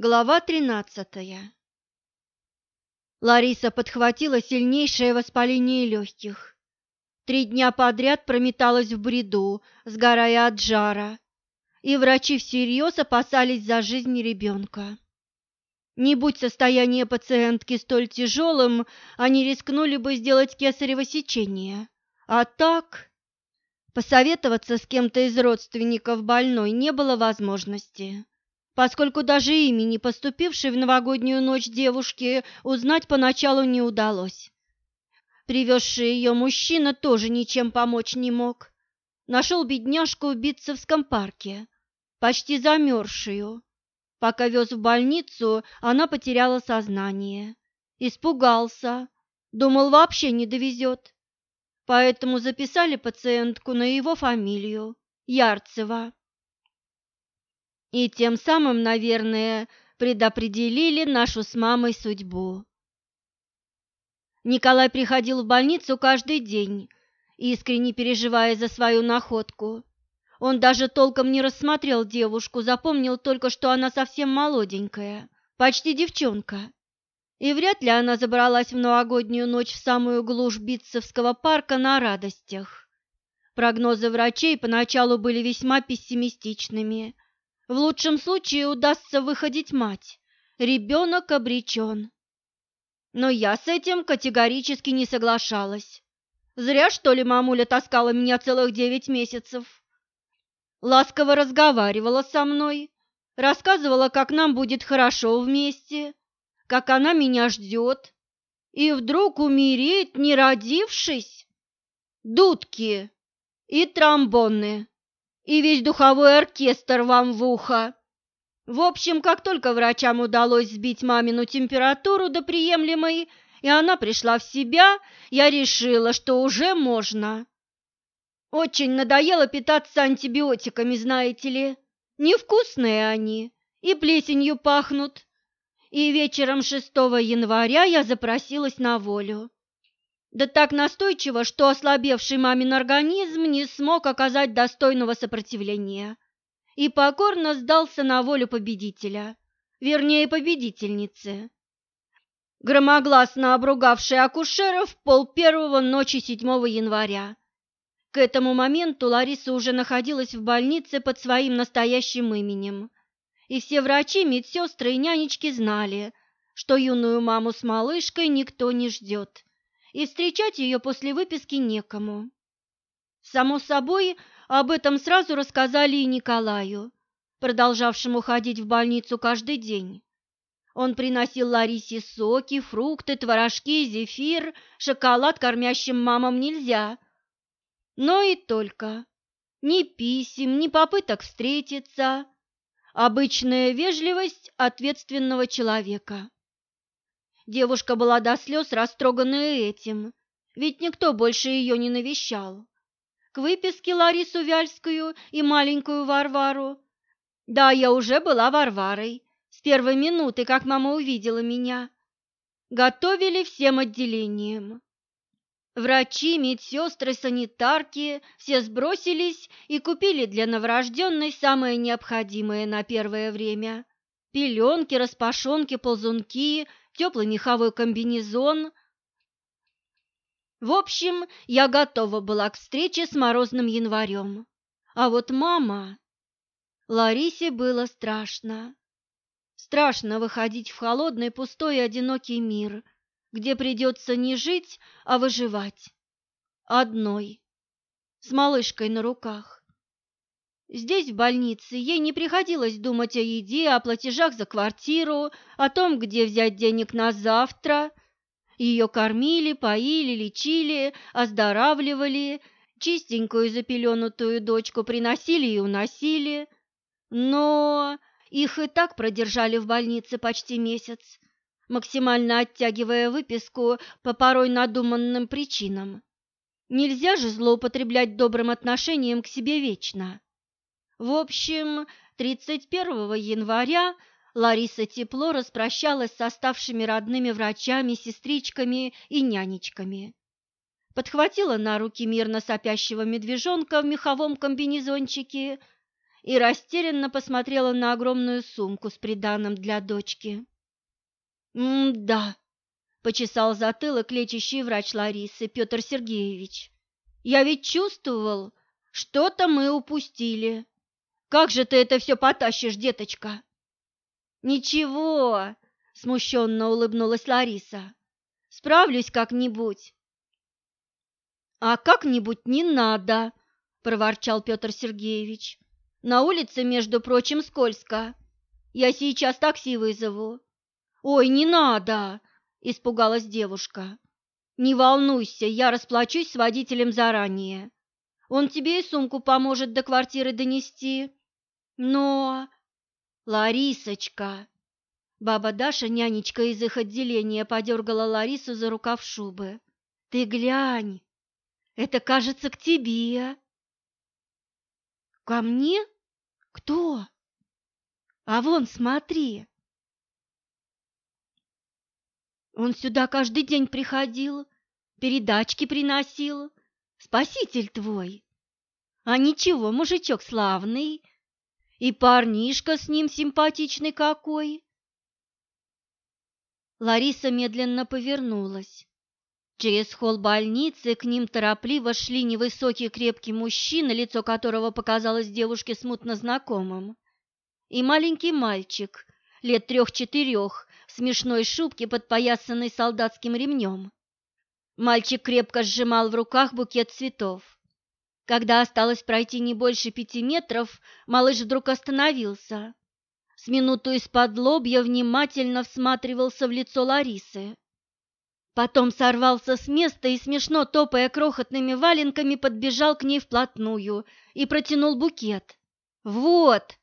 Глава тринадцатая Лариса подхватила сильнейшее воспаление легких. Три дня подряд прометалась в бреду, сгорая от жара, и врачи всерьез опасались за жизнь ребенка. Не будь состояние пациентки столь тяжелым, они рискнули бы сделать кесарево сечение. А так... Посоветоваться с кем-то из родственников больной не было возможности поскольку даже имени поступившей в новогоднюю ночь девушки узнать поначалу не удалось. Привезший ее мужчина тоже ничем помочь не мог. Нашел бедняжку в Битцевском парке, почти замерзшую. Пока вез в больницу, она потеряла сознание. Испугался, думал, вообще не довезет. Поэтому записали пациентку на его фамилию – Ярцева и тем самым, наверное, предопределили нашу с мамой судьбу. Николай приходил в больницу каждый день, искренне переживая за свою находку. Он даже толком не рассмотрел девушку, запомнил только, что она совсем молоденькая, почти девчонка. И вряд ли она забралась в новогоднюю ночь в самую глушь Битцевского парка на радостях. Прогнозы врачей поначалу были весьма пессимистичными – в лучшем случае удастся выходить мать. Ребенок обречен. Но я с этим категорически не соглашалась. Зря, что ли, мамуля таскала меня целых девять месяцев. Ласково разговаривала со мной, рассказывала, как нам будет хорошо вместе, как она меня ждет. И вдруг умереть, не родившись? Дудки и тромбоны и весь духовой оркестр вам в ухо. В общем, как только врачам удалось сбить мамину температуру до приемлемой, и она пришла в себя, я решила, что уже можно. Очень надоело питаться антибиотиками, знаете ли. Невкусные они и плесенью пахнут. И вечером 6 января я запросилась на волю. Да так настойчиво, что ослабевший мамин организм не смог оказать достойного сопротивления и покорно сдался на волю победителя, вернее победительницы. Громогласно обругавший акушеров пол первого ночи 7 января. К этому моменту Лариса уже находилась в больнице под своим настоящим именем, и все врачи, медсестры и нянечки знали, что юную маму с малышкой никто не ждет и встречать ее после выписки некому. Само собой, об этом сразу рассказали и Николаю, продолжавшему ходить в больницу каждый день. Он приносил Ларисе соки, фрукты, творожки, зефир, шоколад кормящим мамам нельзя. Но и только. Ни писем, ни попыток встретиться. Обычная вежливость ответственного человека. Девушка была до слез растроганная этим, ведь никто больше ее не навещал. К выписке Ларису Вяльскую и маленькую Варвару. Да, я уже была Варварой, с первой минуты, как мама увидела меня. Готовили всем отделением. Врачи, медсестры, санитарки все сбросились и купили для новорожденной самое необходимое на первое время. Пеленки, распашонки, ползунки, теплый меховой комбинезон. В общем, я готова была к встрече с морозным январем. А вот мама... Ларисе было страшно. Страшно выходить в холодный, пустой и одинокий мир, где придется не жить, а выживать. Одной, с малышкой на руках. Здесь, в больнице, ей не приходилось думать о еде, о платежах за квартиру, о том, где взять денег на завтра. Ее кормили, поили, лечили, оздоравливали, чистенькую запеленутую дочку приносили и уносили. Но их и так продержали в больнице почти месяц, максимально оттягивая выписку по порой надуманным причинам. Нельзя же злоупотреблять добрым отношением к себе вечно. В общем, 31 января Лариса тепло распрощалась с оставшими родными врачами, сестричками и нянечками. Подхватила на руки мирно сопящего медвежонка в меховом комбинезончике и растерянно посмотрела на огромную сумку с приданым для дочки. «М-да», — почесал затылок лечащий врач Ларисы Петр Сергеевич. «Я ведь чувствовал, что-то мы упустили. Как же ты это все потащишь, деточка?» «Ничего», — смущенно улыбнулась Лариса. «Справлюсь как-нибудь». «А как-нибудь не надо», — проворчал Петр Сергеевич. «На улице, между прочим, скользко. Я сейчас такси вызову». «Ой, не надо!» – испугалась девушка. «Не волнуйся, я расплачусь с водителем заранее. Он тебе и сумку поможет до квартиры донести. Но...» «Ларисочка!» Баба Даша, нянечка из их отделения, подергала Ларису за рукав шубы. «Ты глянь! Это, кажется, к тебе!» «Ко мне? Кто?» «А вон, смотри!» Он сюда каждый день приходил, передачки приносил. Спаситель твой! А ничего, мужичок славный, и парнишка с ним симпатичный какой!» Лариса медленно повернулась. Через холл больницы к ним торопливо шли невысокий крепкий мужчина, лицо которого показалось девушке смутно знакомым, и маленький мальчик, лет трех-четырех, смешной шубке, подпоясанной солдатским ремнем. Мальчик крепко сжимал в руках букет цветов. Когда осталось пройти не больше пяти метров, малыш вдруг остановился. С минуту из-под лобья внимательно всматривался в лицо Ларисы. Потом сорвался с места и, смешно топая крохотными валенками, подбежал к ней вплотную и протянул букет. «Вот,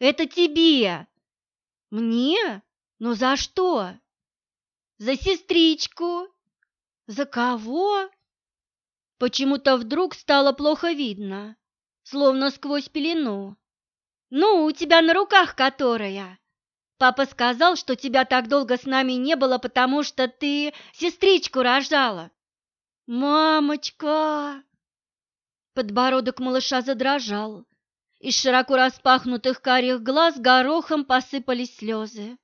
это тебе!» «Мне?» «Но за что?» «За сестричку!» «За кого?» Почему-то вдруг стало плохо видно, словно сквозь пелену. «Ну, у тебя на руках которая?» «Папа сказал, что тебя так долго с нами не было, потому что ты сестричку рожала». «Мамочка!» Подбородок малыша задрожал. Из широко распахнутых карих глаз горохом посыпались слезы.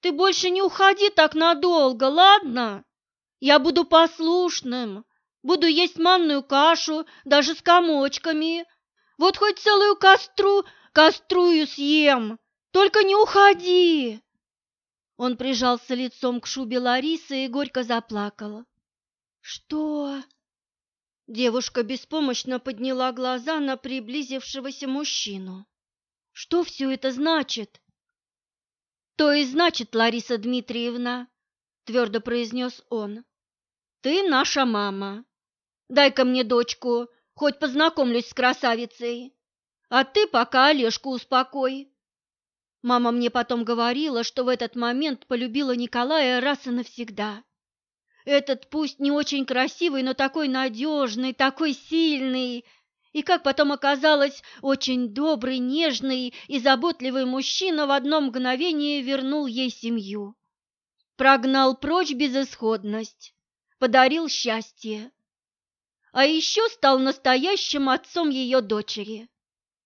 Ты больше не уходи так надолго, ладно? Я буду послушным, буду есть манную кашу, даже с комочками. Вот хоть целую костру, кострую съем, только не уходи!» Он прижался лицом к шубе Ларисы и горько заплакал. «Что?» Девушка беспомощно подняла глаза на приблизившегося мужчину. «Что все это значит?» «То и значит, Лариса Дмитриевна», — твердо произнес он, — «ты наша мама. Дай-ка мне дочку, хоть познакомлюсь с красавицей. А ты пока Олежку успокой». Мама мне потом говорила, что в этот момент полюбила Николая раз и навсегда. Этот пусть не очень красивый, но такой надежный, такой сильный, и, как потом оказалось, очень добрый, нежный и заботливый мужчина в одно мгновение вернул ей семью. Прогнал прочь безысходность, подарил счастье. А еще стал настоящим отцом ее дочери.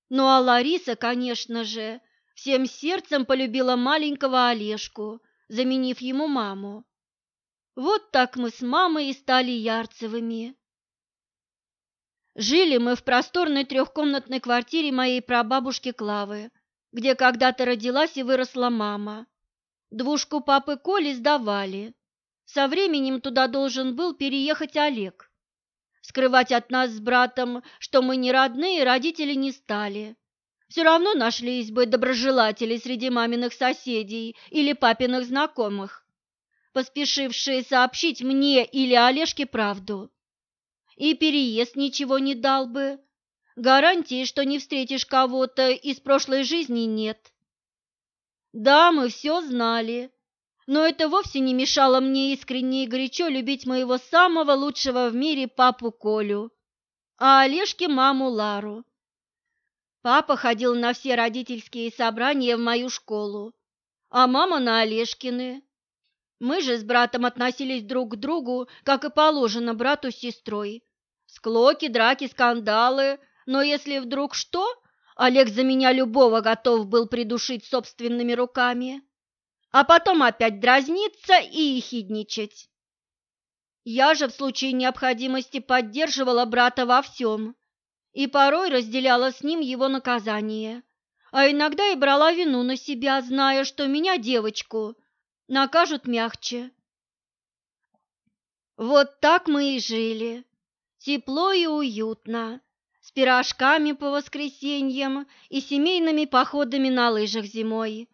Ну а Лариса, конечно же, всем сердцем полюбила маленького Олежку, заменив ему маму. Вот так мы с мамой и стали Ярцевыми. Жили мы в просторной трехкомнатной квартире моей прабабушки Клавы, где когда-то родилась и выросла мама. Двушку папы Коли сдавали. Со временем туда должен был переехать Олег. Скрывать от нас с братом, что мы не родные, родители не стали. Все равно нашлись бы доброжелатели среди маминых соседей или папиных знакомых, поспешившие сообщить мне или Олежке правду. И переезд ничего не дал бы. Гарантии, что не встретишь кого-то из прошлой жизни нет. Да, мы все знали, но это вовсе не мешало мне искренне и горячо любить моего самого лучшего в мире папу Колю, а Олежке маму Лару. Папа ходил на все родительские собрания в мою школу, а мама на Олежкины. Мы же с братом относились друг к другу, как и положено брату с сестрой. Склоки, драки, скандалы, но если вдруг что, Олег за меня любого готов был придушить собственными руками, а потом опять дразниться и ехидничать. Я же в случае необходимости поддерживала брата во всем и порой разделяла с ним его наказание, а иногда и брала вину на себя, зная, что меня, девочку, накажут мягче. Вот так мы и жили, тепло и уютно, с пирожками по воскресеньям и семейными походами на лыжах зимой.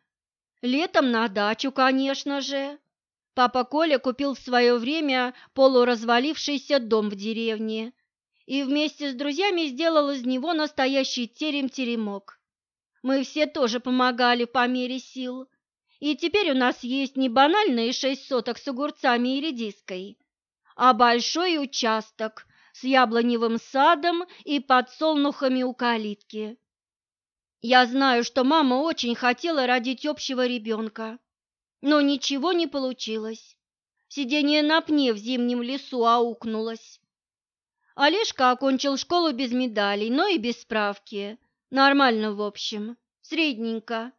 Летом на дачу, конечно же. Папа Коля купил в свое время полуразвалившийся дом в деревне и вместе с друзьями сделал из него настоящий терем-теремок. Мы все тоже помогали по мере сил, и теперь у нас есть не банальные шесть соток с огурцами и редиской, а большой участок с яблоневым садом и подсолнухами у калитки. Я знаю, что мама очень хотела родить общего ребенка, но ничего не получилось. Сидение на пне в зимнем лесу аукнулось. Олежка окончил школу без медалей, но и без справки. Нормально, в общем, средненько.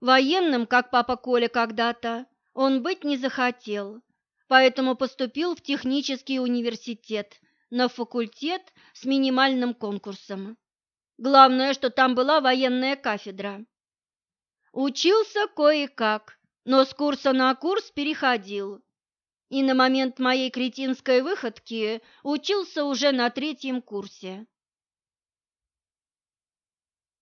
Военным, как папа Коля когда-то, он быть не захотел, поэтому поступил в технический университет на факультет с минимальным конкурсом. Главное, что там была военная кафедра. Учился кое-как, но с курса на курс переходил. И на момент моей кретинской выходки учился уже на третьем курсе.